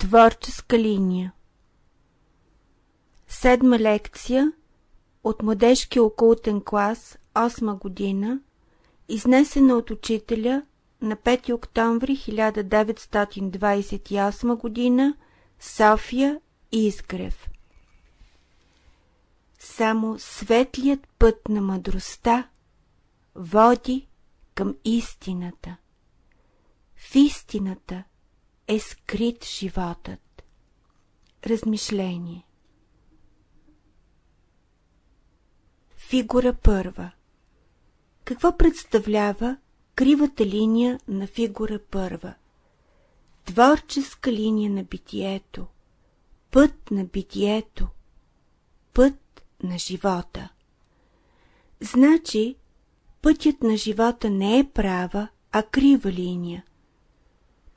Творческа линия Седма лекция от младежки окултен клас, 8 година, изнесена от учителя на 5 октомври 1928 година, София Изгрев. Само светлият път на мъдростта води към истината. В истината е скрит животът. Размишление Фигура първа Какво представлява кривата линия на фигура първа? Творческа линия на битието, път на битието, път на живота. Значи, пътят на живота не е права, а крива линия.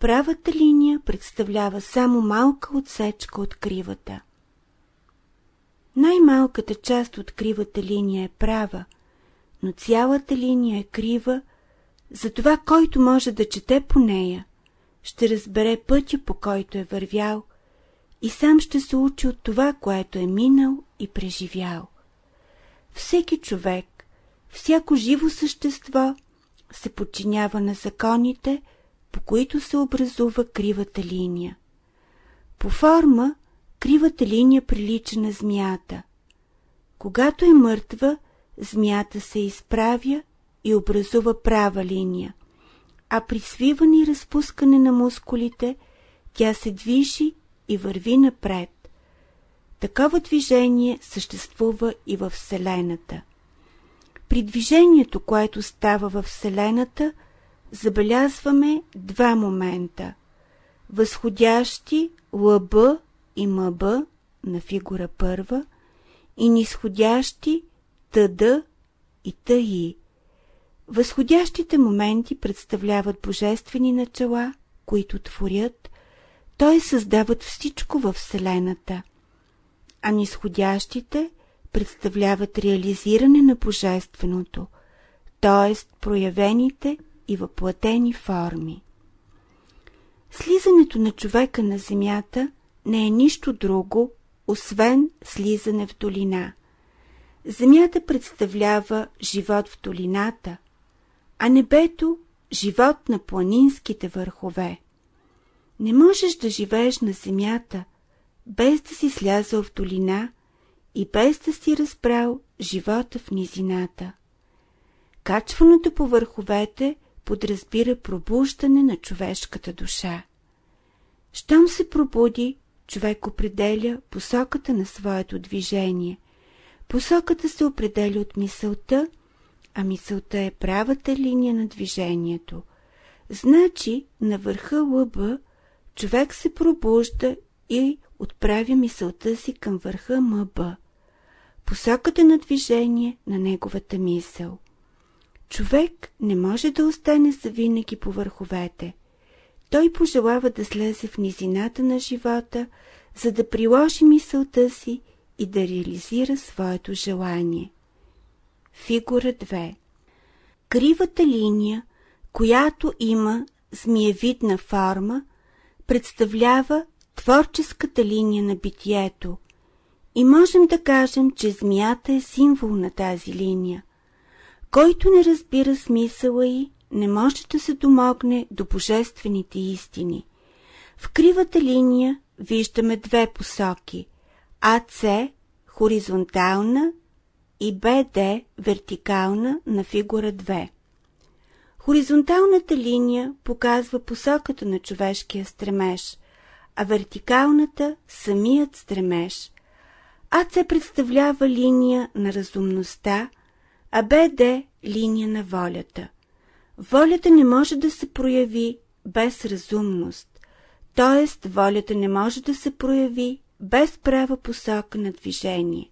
Правата линия представлява само малка отсечка от кривата. Най-малката част от кривата линия е права, но цялата линия е крива, затова който може да чете по нея, ще разбере пътя, по който е вървял и сам ще се учи от това, което е минал и преживял. Всеки човек, всяко живо същество се подчинява на законите, по които се образува кривата линия. По форма, кривата линия прилича на змията. Когато е мъртва, змията се изправя и образува права линия, а при свиване и разпускане на мускулите тя се движи и върви напред. Такова движение съществува и в Вселената. При движението, което става в Вселената, забелязваме два момента – възходящи ЛБ и МБ на фигура първа и нисходящи ТД и ТИ. Възходящите моменти представляват божествени начала, които творят, т.е. създават всичко във Вселената, а нисходящите представляват реализиране на божественото, т.е. проявените и въплатени форми. Слизането на човека на земята не е нищо друго, освен слизане в долина. Земята представлява живот в долината, а небето – живот на планинските върхове. Не можеш да живееш на земята, без да си слязал в долина и без да си разбрал живота в низината. Качването по върховете подразбира пробуждане на човешката душа. Щом се пробуди, човек определя посоката на своето движение. Посоката се определя от мисълта, а мисълта е правата линия на движението. Значи, на върха лъба човек се пробужда и отправя мисълта си към върха МБ. Посоката на движение на неговата мисъл. Човек не може да остане завинаги по върховете. Той пожелава да слезе в низината на живота, за да приложи мисълта си и да реализира своето желание. Фигура 2 Кривата линия, която има змиевидна форма, представлява творческата линия на битието и можем да кажем, че змията е символ на тази линия – който не разбира смисъла й, не може да се домогне до божествените истини. В кривата линия виждаме две посоки – АЦ – хоризонтална и БД – вертикална на фигура 2. Хоризонталната линия показва посоката на човешкия стремеж, а вертикалната – самият стремеж. АЦ представлява линия на разумността – а БД – линия на волята. Волята не може да се прояви без разумност, т.е. волята не може да се прояви без права посока на движение.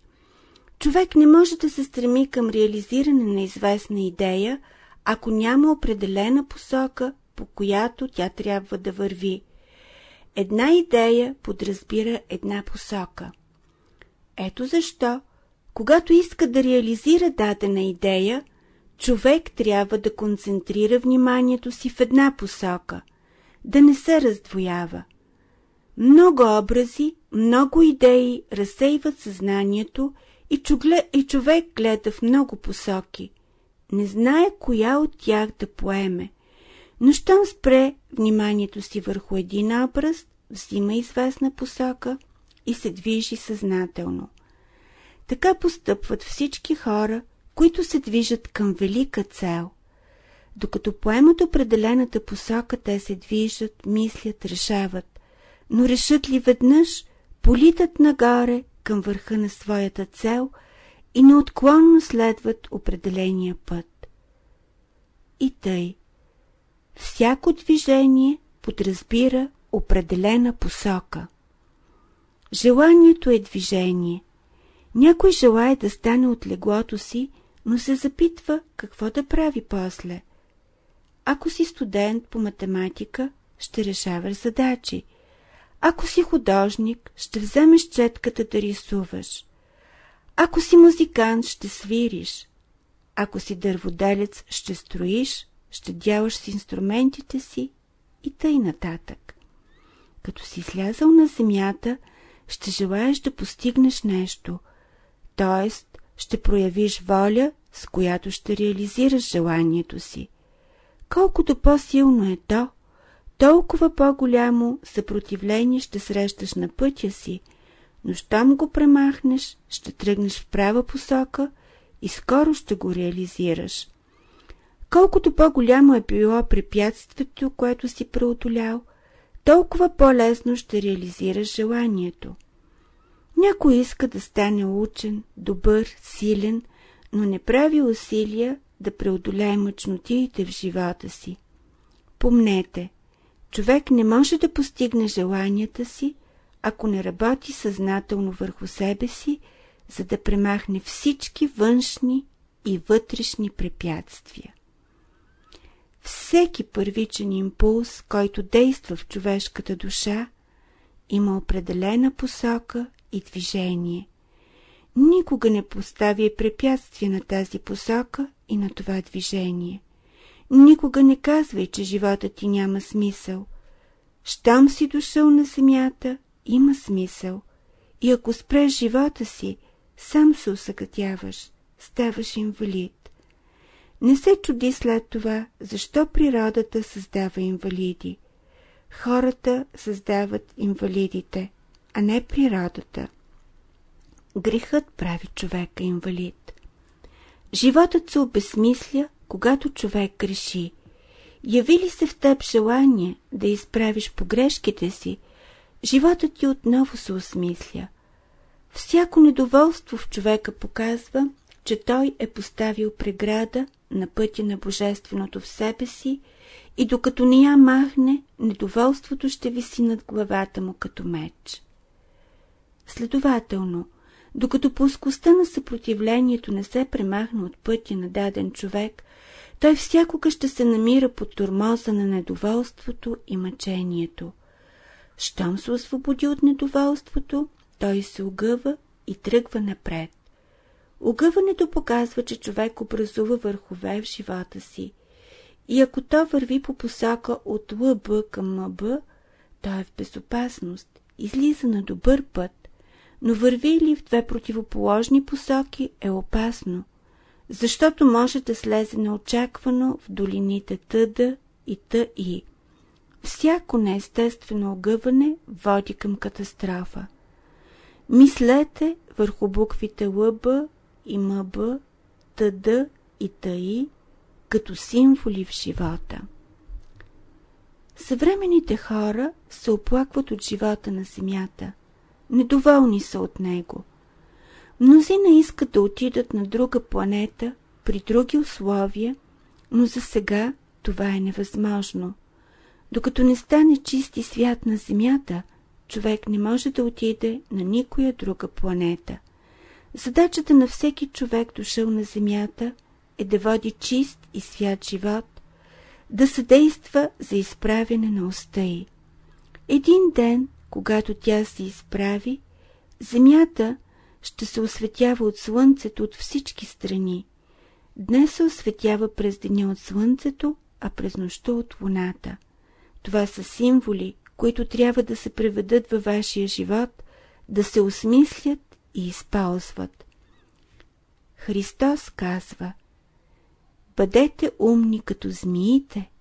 Човек не може да се стреми към реализиране на известна идея, ако няма определена посока, по която тя трябва да върви. Една идея подразбира една посока. Ето защо когато иска да реализира дадена идея, човек трябва да концентрира вниманието си в една посока, да не се раздвоява. Много образи, много идеи разсейват съзнанието и, чугле, и човек гледа в много посоки. Не знае коя от тях да поеме. Но щом спре вниманието си върху един образ, взима известна посока и се движи съзнателно. Така постъпват всички хора, които се движат към велика цел. Докато поемат определената посока, те се движат, мислят, решават. Но решат ли веднъж, политат нагоре към върха на своята цел и неотклонно следват определения път. И тъй. Всяко движение подразбира определена посока. Желанието е движение. Някой желая да стане от леглото си, но се запитва какво да прави после. Ако си студент по математика, ще решаваш задачи. Ако си художник, ще вземеш четката да рисуваш. Ако си музикант, ще свириш. Ако си дърводелец, ще строиш, ще дяваш с инструментите си и тъй нататък. Като си слязал на земята, ще желаеш да постигнеш нещо, т.е. ще проявиш воля, с която ще реализираш желанието си. Колкото по-силно е то, толкова по-голямо съпротивление ще срещаш на пътя си, но щом го премахнеш, ще тръгнеш в права посока и скоро ще го реализираш. Колкото по-голямо е било препятствието, което си преодолял, толкова по-лесно ще реализираш желанието. Някой иска да стане учен, добър, силен, но не прави усилия да преодолее мъчнотиите в живота си. Помнете, човек не може да постигне желанията си, ако не работи съзнателно върху себе си, за да премахне всички външни и вътрешни препятствия. Всеки първичен импулс, който действа в човешката душа, има определена посока и движение. Никога не поставя препятствие на тази посока и на това движение. Никога не казвай, че живота ти няма смисъл. Щом си дошъл на земята, има смисъл. И ако спреш живота си, сам се усъкътяваш, ставаш инвалид. Не се чуди след това, защо природата създава инвалиди. Хората създават инвалидите, а не природата. Грехът прави човека инвалид. Животът се обезмисля, когато човек греши. Яви ли се в теб желание да изправиш погрешките си, животът ти отново се осмисля. Всяко недоволство в човека показва, че той е поставил преграда на пътя на Божественото в себе си и докато не я махне, недоволството ще виси над главата му като меч. Следователно, докато плоскостта на съпротивлението не се премахне от пътя на даден човек, той всякога ще се намира под турмоза на недоволството и мъчението. Щом се освободи от недоволството, той се огъва и тръгва напред. Огъването показва, че човек образува върхове в живота си. И ако то върви по посока от ЛБ към МБ, той е в безопасност, излиза на добър път, но върви ли в две противоположни посоки е опасно, защото може да слезе неочаквано в долините Тъда и Тъи. Всяко неестествено огъване води към катастрофа. Мислете върху буквите ЛБ и МБ, ТД и ТИ като символи в живота. Съвременните хора се оплакват от живота на Земята – недоволни са от него. Мнозина искат да отидат на друга планета при други условия, но за сега това е невъзможно. Докато не стане чисти свят на Земята, човек не може да отиде на никоя друга планета. Задачата на всеки човек дошъл на Земята е да води чист и свят живот, да съдейства за изправяне на уста й. Един ден когато тя се изправи, земята ще се осветява от слънцето от всички страни. Днес се осветява през деня от слънцето, а през нощта от луната. Това са символи, които трябва да се преведат във вашия живот, да се осмислят и използват. Христос казва Бъдете умни като змиите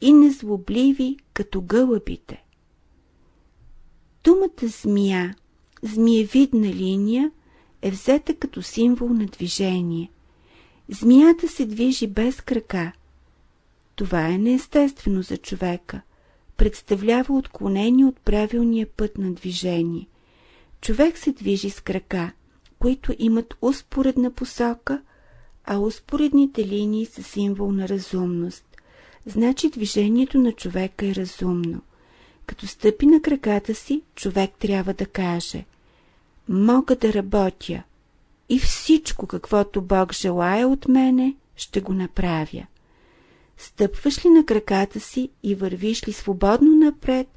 и незлобливи като гълъбите. Думата змия, змиевидна линия, е взета като символ на движение. Змията се движи без крака. Това е неестествено за човека. Представлява отклонение от правилния път на движение. Човек се движи с крака, които имат успоредна посока, а успоредните линии са символ на разумност. Значи движението на човека е разумно. Като стъпи на краката си, човек трябва да каже Мога да работя и всичко, каквото Бог желая от мене, ще го направя. Стъпваш ли на краката си и вървиш ли свободно напред,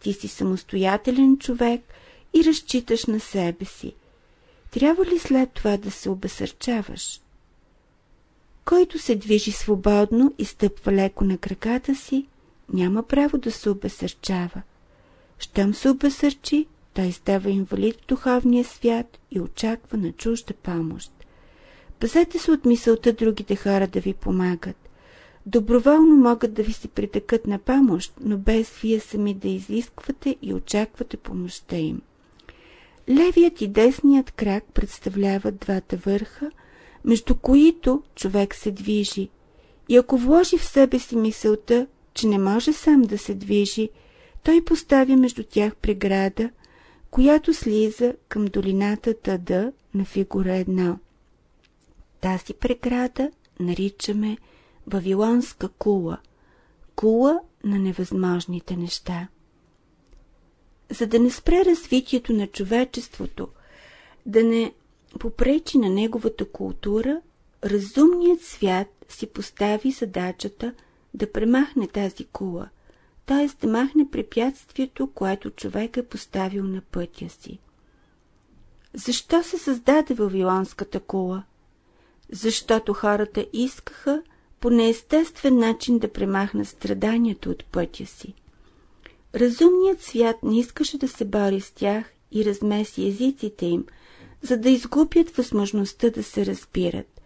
ти си самостоятелен човек и разчиташ на себе си. Трябва ли след това да се обесърчаваш? Който се движи свободно и стъпва леко на краката си, няма право да се обесърчава. Щом се обесърчи, той става инвалид в духовния свят и очаква на чужда помощ. Пазете се от мисълта другите хора да ви помагат. Доброволно могат да ви се притъкат на помощ, но без вие сами да изисквате и очаквате помощта им. Левият и десният крак представляват двата върха, между които човек се движи. И ако вложи в себе си мисълта, че не може сам да се движи, той поставя между тях преграда, която слиза към долината Тада на фигура една. Тази преграда наричаме Вавилонска кула, кула на невъзможните неща. За да не спре развитието на човечеството, да не попречи на неговата култура, разумният свят си постави задачата да премахне тази кула, т.е. да махне препятствието, което човек е поставил на пътя си. Защо се създаде Вавилонската кула? Защото хората искаха по неестествен начин да премахнат страданието от пътя си. Разумният свят не искаше да се бори с тях и размеси езиците им, за да изгубят възможността да се разбират.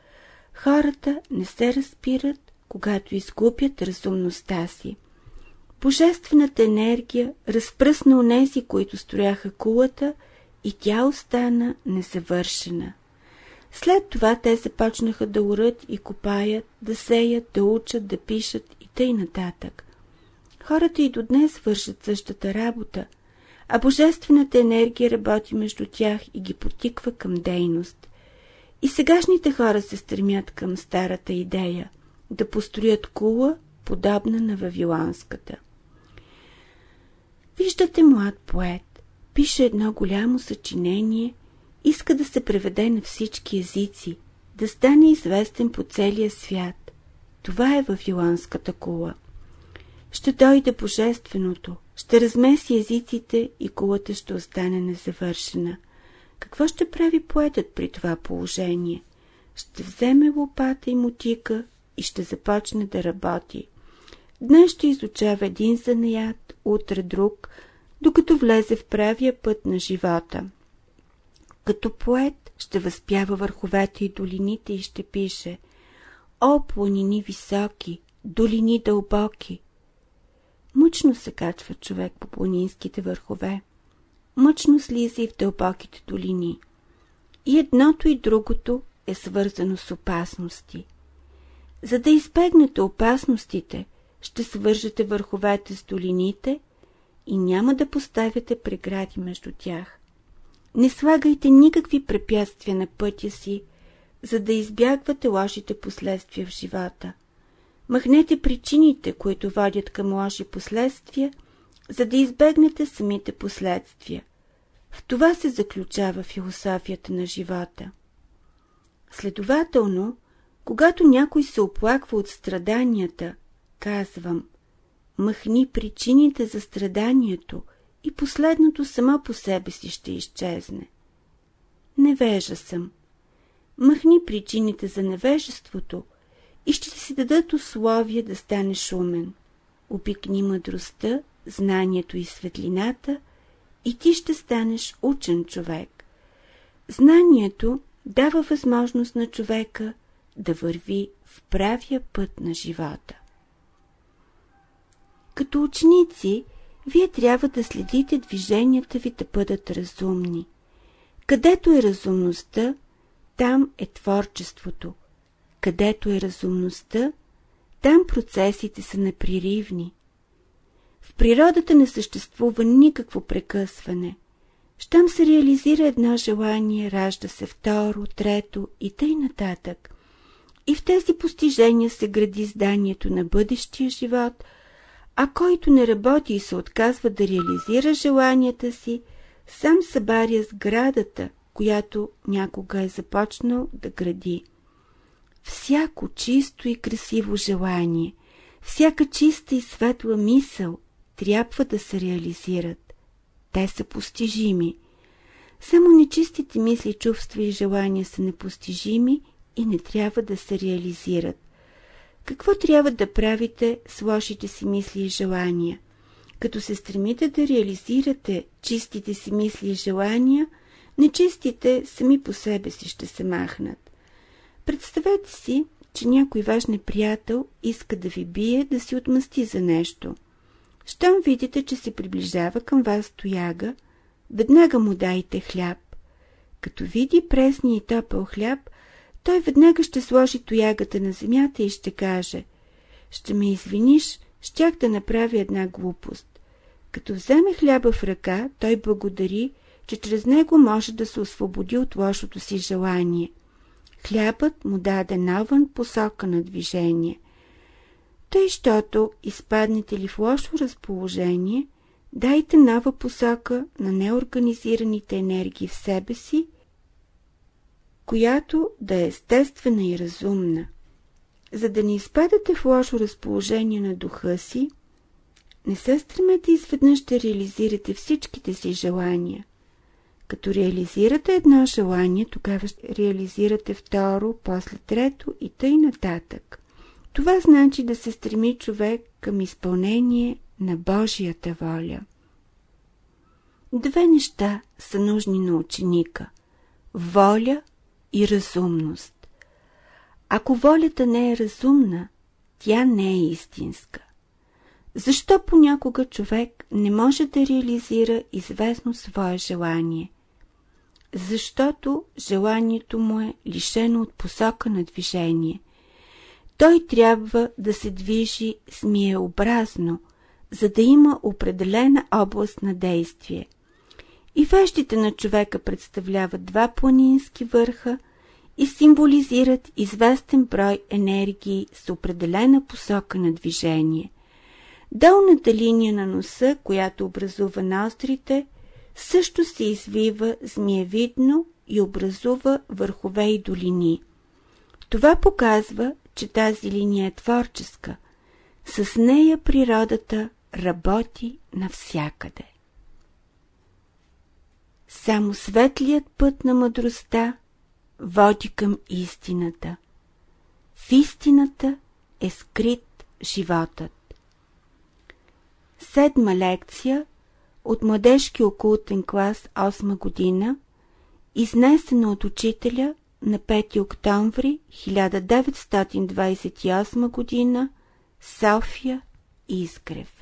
Хората не се разбират, когато изгубят разумността си. Божествената енергия разпръсна онези, които строяха кулата, и тя остана незавършена. След това те започнаха да урат и копаят, да сеят, да учат, да пишат и тъй нататък. Хората и до днес вършат същата работа, а божествената енергия работи между тях и ги потиква към дейност. И сегашните хора се стремят към старата идея – да построят кула, подобна на Вавилонската. Виждате млад поет, пише едно голямо съчинение, иска да се преведе на всички езици, да стане известен по целия свят. Това е Вавилонската кула. Ще дойде Божественото, ще размеси езиците и кулата ще остане незавършена. Какво ще прави поетът при това положение? Ще вземе лопата и мотика и ще започне да работи. Днес ще изучава един занаят, утре друг, докато влезе в правия път на живота. Като поет ще възпява върховете и долините и ще пише О, планини високи, долини дълбоки, Мъчно се качва човек по планинските върхове. Мъчно слиза и в дълбоките долини. И едното и другото е свързано с опасности. За да избегнете опасностите, ще свържете върховете с долините и няма да поставяте прегради между тях. Не слагайте никакви препятствия на пътя си, за да избягвате лошите последствия в живота. Махнете причините, които водят към лоши последствия, за да избегнете самите последствия. В това се заключава философията на живота. Следователно, когато някой се оплаква от страданията, казвам, махни причините за страданието и последното само по себе си ще изчезне. Невежа съм. Махни причините за невежеството и ще си дадат условия да станеш умен. Опикни мъдростта знанието и светлината и ти ще станеш учен човек. Знанието дава възможност на човека да върви в правия път на живота. Като ученици, вие трябва да следите движенията ви да бъдат разумни. Където е разумността, там е творчеството. Където е разумността, там процесите са неприривни. В природата не съществува никакво прекъсване. Щом се реализира едно желание, ражда се второ, трето и тъй нататък. И в тези постижения се гради зданието на бъдещия живот, а който не работи и се отказва да реализира желанията си, сам събаря сградата, която някога е започнал да гради. Всяко чисто и красиво желание, всяка чиста и светла мисъл трябва да се реализират. Те са постижими. Само нечистите мисли, чувства и желания са непостижими и не трябва да се реализират. Какво трябва да правите с лошите си мисли и желания? Като се стремите да реализирате чистите си мисли и желания, нечистите сами по себе си ще се махнат. Представете си, че някой ваш неприятел иска да ви бие, да си отмъсти за нещо. Щом видите, че се приближава към вас тояга, веднага му дайте хляб. Като види пресния и топъл хляб, той веднага ще сложи тоягата на земята и ще каже «Ще ме извиниш, щях да направя една глупост». Като вземе хляба в ръка, той благодари, че чрез него може да се освободи от лошото си желание. Хлябът му даде навън посока на движение. Тъй, щото изпаднете ли в лошо разположение, дайте нова посока на неорганизираните енергии в себе си която да е естествена и разумна. За да не изпадате в лошо разположение на духа си, не се стремете изведнъж да реализирате всичките си желания. Като реализирате едно желание, тогава ще реализирате второ, после трето и тъй нататък. Това значи да се стреми човек към изпълнение на Божията воля. Две неща са нужни на ученика – воля и разумност. Ако волята не е разумна, тя не е истинска. Защо понякога човек не може да реализира известно свое желание? Защото желанието му е лишено от посока на движение. Той трябва да се движи смиеобразно, за да има определена област на действие – и вещите на човека представляват два планински върха и символизират известен брой енергии с определена посока на движение. Долната линия на носа, която образува нострите, също се извива змиевидно и образува върхове и долини. Това показва, че тази линия е творческа. С нея природата работи навсякъде. Само светлият път на мъдростта води към истината. В истината е скрит животът. Седма лекция от младежки окултен клас 8 година, изнесена от учителя на 5 октомври 1928 година, София Изгрев.